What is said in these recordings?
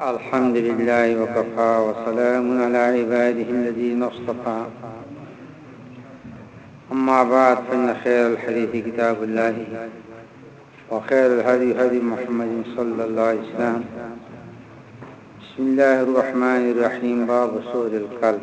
الحمد لله وكفى وسلام على عباده الذين اصطفى أما بعد فإن خير الحديث كتاب الله وخير الهدي هدي محمد صلى الله عليه وسلم بسم الله الرحمن الرحيم باب سور القلب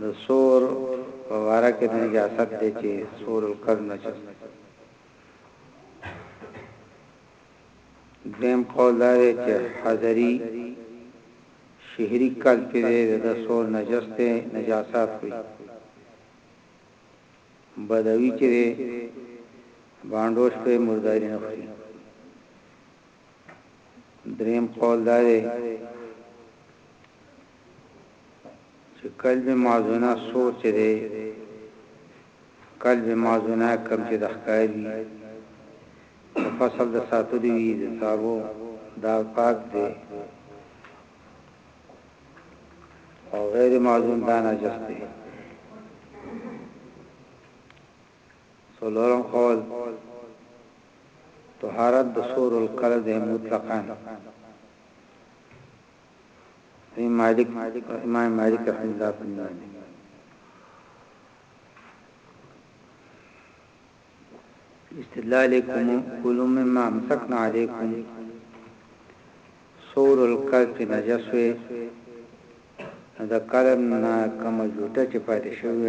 د ثور په باره کې د نجاست دی چې ثور القرن نجس دی. دویم قول دا دی چې حضري شهري کلب کې دی د ثور نجس دی نجاست خوري. بدوي چې دی بانډوش په مرداري نه خوري. دریم قول دا دی چې قلب مازونه سو چې دی قلب مازونه کم چې د ښکاری د فصل د ساتلو وی د څارو دا پاک دی او غیر مازون دا نجس دی څلورم قول، طهارت د سور القل دی مطلقاً، امام مالک رحمه الله په نوم دی. استدلال کوم کل مما امسکنا علیکم سور القل چې نجس وي دا کلم نه کوم جوټه چې پاتې شوی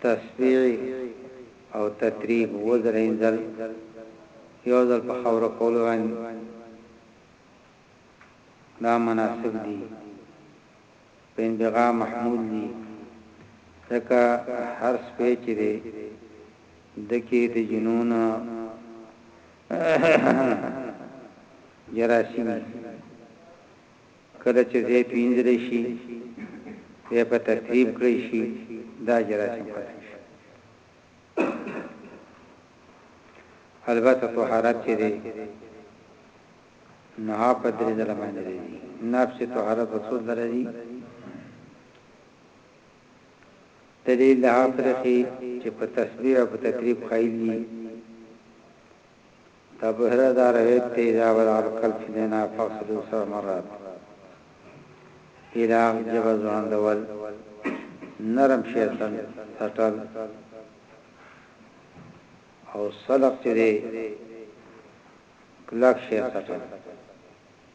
تسبیح او تطریب اووه درینځل یو ځل په خاوره کولو باندې دا مناسک دي په انبغاء محمول دي ځکه هر سپی چې دی دکی د جنون جراثیم کله چې ځای پینځلی شي بیا په ترتیب کړی شي دا جراثیم ختم شي البته طهارت چې دی نه په درې ځله باندې دی نفس طهارت په څو ځله دی دلیل د حافظه چې په تسبیح او په تقریب قائل دي دا بحیره دا روایت دی اذا وضع الکلب فی الاناء فاغسلوه سبع مرات ایراغ، ژبه ځوړندول، نرم شی اصل څټل او سلق چې دی کلک شی څټل.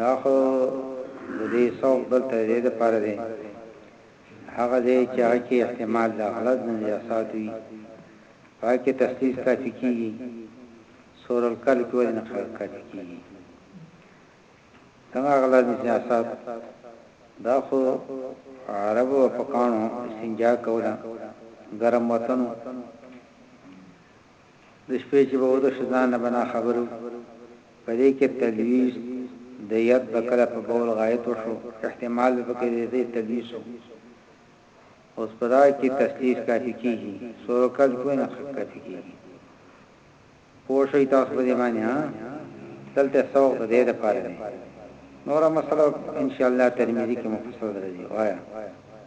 دا خو د دې سوق دلته د دې لپاره دی چې هغه ځای چې هغه کې احتمال د غلظ د نجاساتو وي په هغه کې تثلیث کافي کېږي، سورة الکهف کې ولې نه کافي کېږي؟ څنګه غلظ نجاسات دا خو عربو په کاڼو استنجا کوله ګرم وطنو د شپې چې به وده شو ځان له به ناخبره وو په دې کې تلویس د ید به کله په بول غایط وشو احتمال به پکې د دې تلویس وو اوس په دا کې تسلیس کافی کیږي سورو کل کوی نه کافی کیږي پوه شئ تاسو په دې باندې ها دلته سوق د دې لپاره دی نوره مسله ان شاء الله ترمذی کې مفصل راځي وایا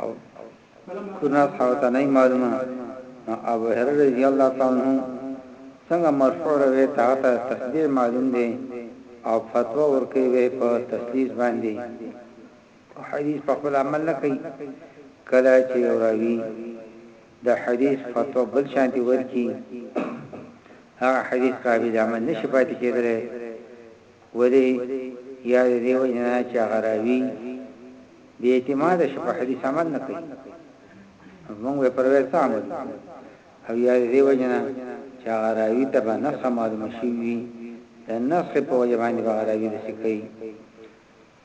او کنا صحابه ته نه معلومه نو ابو هرره رضی الله تعالی عنہ څنګه مرفوع روي ته ته تقدیر معلوم دی او فتوا ورکوي به په تسلیث باندې او حدیث په خپل عمل نه کوي کله چې یو راوي د حدیث فتوا بل شانتي ورکي هغه حدیث قابل عمل نشي پاتې کېدلی ولې؟ يا د دې وجې نه چې هغه راوي بې اعتماده شي په حديث عمل نه کوي نو موږ به پر ويل څه عمل وکړو او يا د دې وجې نه چې هغه راوي ته به نسخه معلومه شوي وي د نسخې په وجه باندې به هغه راوي داسې کوي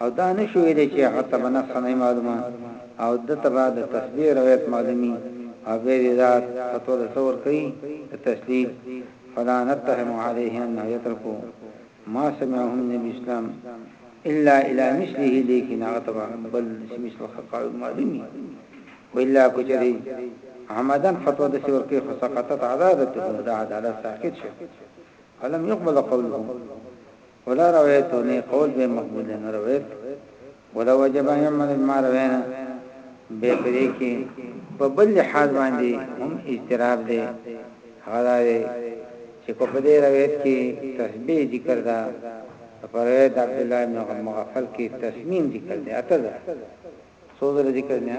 او دا نه شو ویلی چی هغه ته به نسخه نه وی معلومه او ده ته به د تسبیح روایت معلوم وی او بیا دی ذات فتوا د څه ورکوی د تسلیل فلا نتهم علیه انه یترک ما سمعه من نبی اسلام الا الی مثله لیکن هغه ته به بل دسی مثل قول معلوم وی و الا که چری عمدن فتوا دسی ورکوی خو سقطت عدالته دا عدالت ساقط شو فلم یقبل قوله ولا رويت ني قول به مقبول نه رويت ولا وجب يعمل ما روينا به پرې کې په بل لحاظ باندې هم اضطراب دی هغه دی چې کو په دې روایت کې تسبیح ذکر دا په روایت عبد الله بن مغفل کې تسمیم ذکر دی اته ده سوزره ذکر نه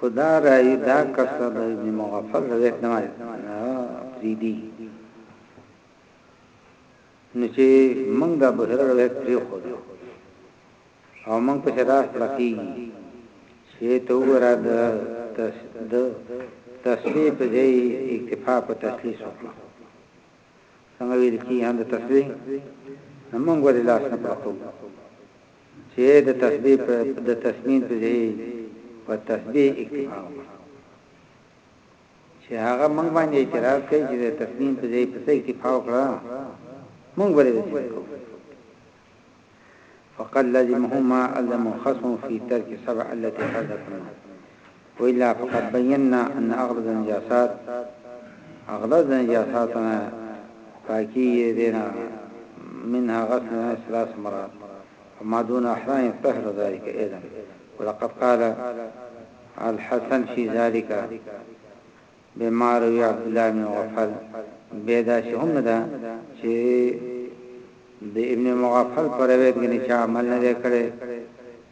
که دا رايي دا کسر د ابن مغفل روایت نه پریدي نو چې موږ د ابو هرره روایت پرې خو او موږ په شراح پرخي چې ته وګوره د د تسبیح په ځای اکتفا په تسلیث وکړه څنګه ویل کی هم د تسبیح موږ ولې لاس نه پرخو چي د تسبيح په د تسمين په ځاي يي په تسبيح اکتفاء وکړي چي هغه موږ باندي اعتراض کوي چي د تسمين په ځاي په څه اکتفاء وکړه موږ به د څه کوو فقد لزمهما الزم خصم في ترك سبع التي حدثنا والا فقد بینا ان اغلظ النجاسات اغلظ د نجاساتو نه پاکی دینا منها غسل الناس ثلاث مرات فما دون احرام طهر ذلك ايضا ولقد قال الحسن في ذلك بما روي عبد الله بن غفل بيدا چې هم ده چې د ابن مغفل پر روایت کې چې عمل نه کړي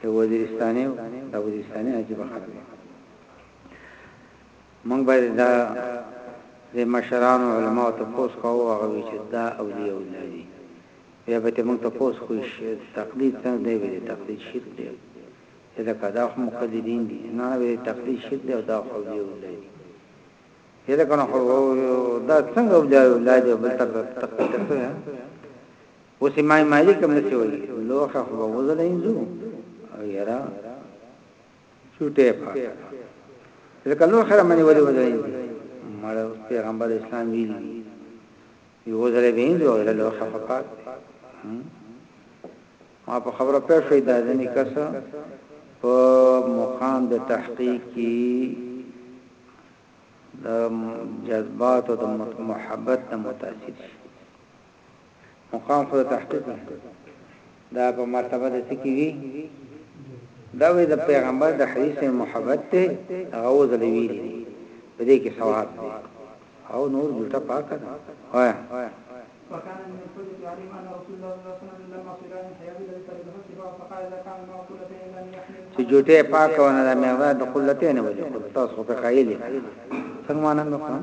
ته وزیرستاني او دا وزیرستاني عجیب خلک دي موږ باید دا د مشران او علما ته پوس کوو هغه چې دا اولیاء الله دي بیا به ته موږ ته پوس کوی شي تقلید څنګه دی ویل تقلید شرک دی دا کدا خو مقلدین دي نه نه ویل تقلید شرک دی او دا خو اولیاء الله دي یله کنه خو دا څنګه اولیاء الله دي بل تک تک تک اوس امام مالک هم دسی وایي لوخه خو به وزله انځو او یرا چوټه پاکه ځکه لوخه رمنی ولی وزله انځو مړ پیغمبر اسلام ویلی یو وزله به انځو او یرا لوخه خو پاک ما په خبره پېښ شوې دا ځنی کسه په مقام د تحقیق کې د جذبات او د محبت نه متاثر شي مقام خود تحقیق دا په مرتبه د سکی وی دا وی د پیغمبر د حدیث محبت ته هغه وزلوی دی په دې کې ثواب دی او نور جوړه پاکه ده وای وكان من الحجة عليهم أن رسول الله صلى الله عليه وسلم لما صلى من حياته الذي ترده السباع فقال إذا كان معه قلتين لم يحمل چې جوټه پاکه ونه د مېوه د قلتين ولې قلت تاسو په خایلې څنګه مانند وکړم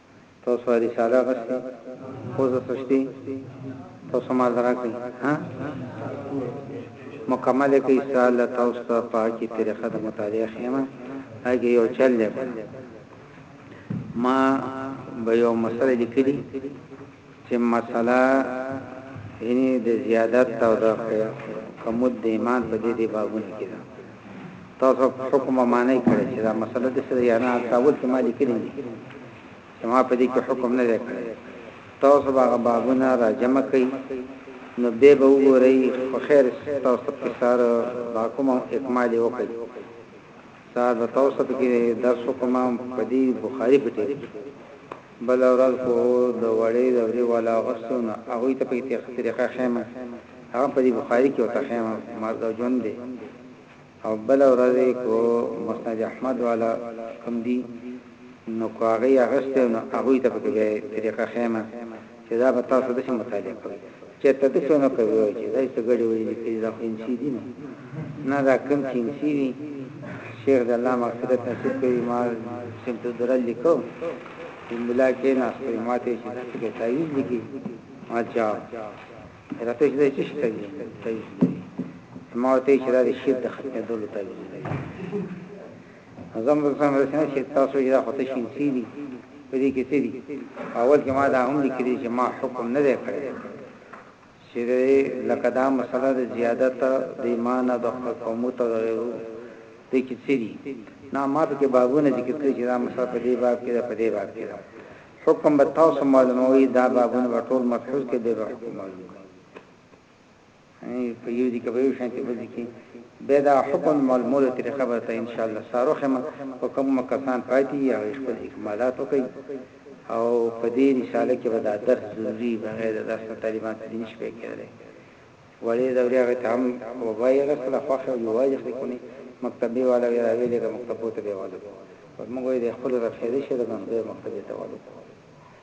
تاسو ها رساله اخستي اوس څه شتي تاسو ما درا کړی ها مکمل کې سال تاسو ته پاکي طریقه د مطالعه خېمه هغه یو چل دی ما به یو مسله لیکلي چې مساله یعنی د زیادت او د کمود د ایمان په دې دې بابونو کې ده تاسو حکم معنی کړی چې دا مساله د سره یا نه تاول کې مالي کړی دي چې ما په دې کې حکم نه کړی تاسو باغ بابونه را جمع کړئ نو به به وګورئ خو خیر تاسو په سار با کوم اکمال وکړئ سار به تاسو په کې درس کوم په دې بخاری پټي بله ورځ خو د وړې دورې والا اغوستو نو هغوی ته پکې تېښته طريقه ښيم هغه هم په دې بخاري کې ورته ښيم مرګ او ژوند دی او بله ورځ خو مسند احمد والا کوم دي نو که هغه يې اغوستې نو هغوی ته پکې بيا طريقه ښيم چې دا به تاسو داسې مطالعه کوئ چېرته داسې ونه کوئ وایئ چې دا یې څه ګډې وډې لیکلي دي دا خو ایم سي دي نو نه دا کوم چې ایم سي وي شیخ د الله مغفرت نصیب کړي ما سمت الدرل لیکو چې ملا کېناست وي ما ته یې چې دا څه کوي تعویذ لیکي ما جواب یاره ته چې دا څه شي کوي تعویذ لري ما ورته یې چې دا د شرک د ختمېدلو تعویذ لري زم د څنګه رسنه چې تاسو یې راخته شین سی دي په دې کې تیری اول کې ما دا هم لیکلي چې ما حکم نه دی کړی چې لکه دا مسله د زیادت د ایمان د قومو ته غیرو د کې تیری نه ما په کې بابونه ذکر کړی چې دا مسله په دې باب کې ده په دې باب کې ده حکم به تاسو معلوموي دا بابونه ټول مفحوص کې به حکم معلوموي یعنی په یو دي کبه یو شانتي بل دي به دا حکم معلومولو طریقه به ته ان شاء الله سارو خمه او کوم کسان پاتې یا خپل اکمالات وکړي او په دې رساله کې به دا درس ضروری بغیر د درس طالبان ته نشي پې کېدلی وړې دا وریا غته هم وبای غسل خوخه او یواز خلک نه مکتبي والا وی راوي لګه مکتبو ته به والو موږ یې خپل رفیده شه د مکتب ته والو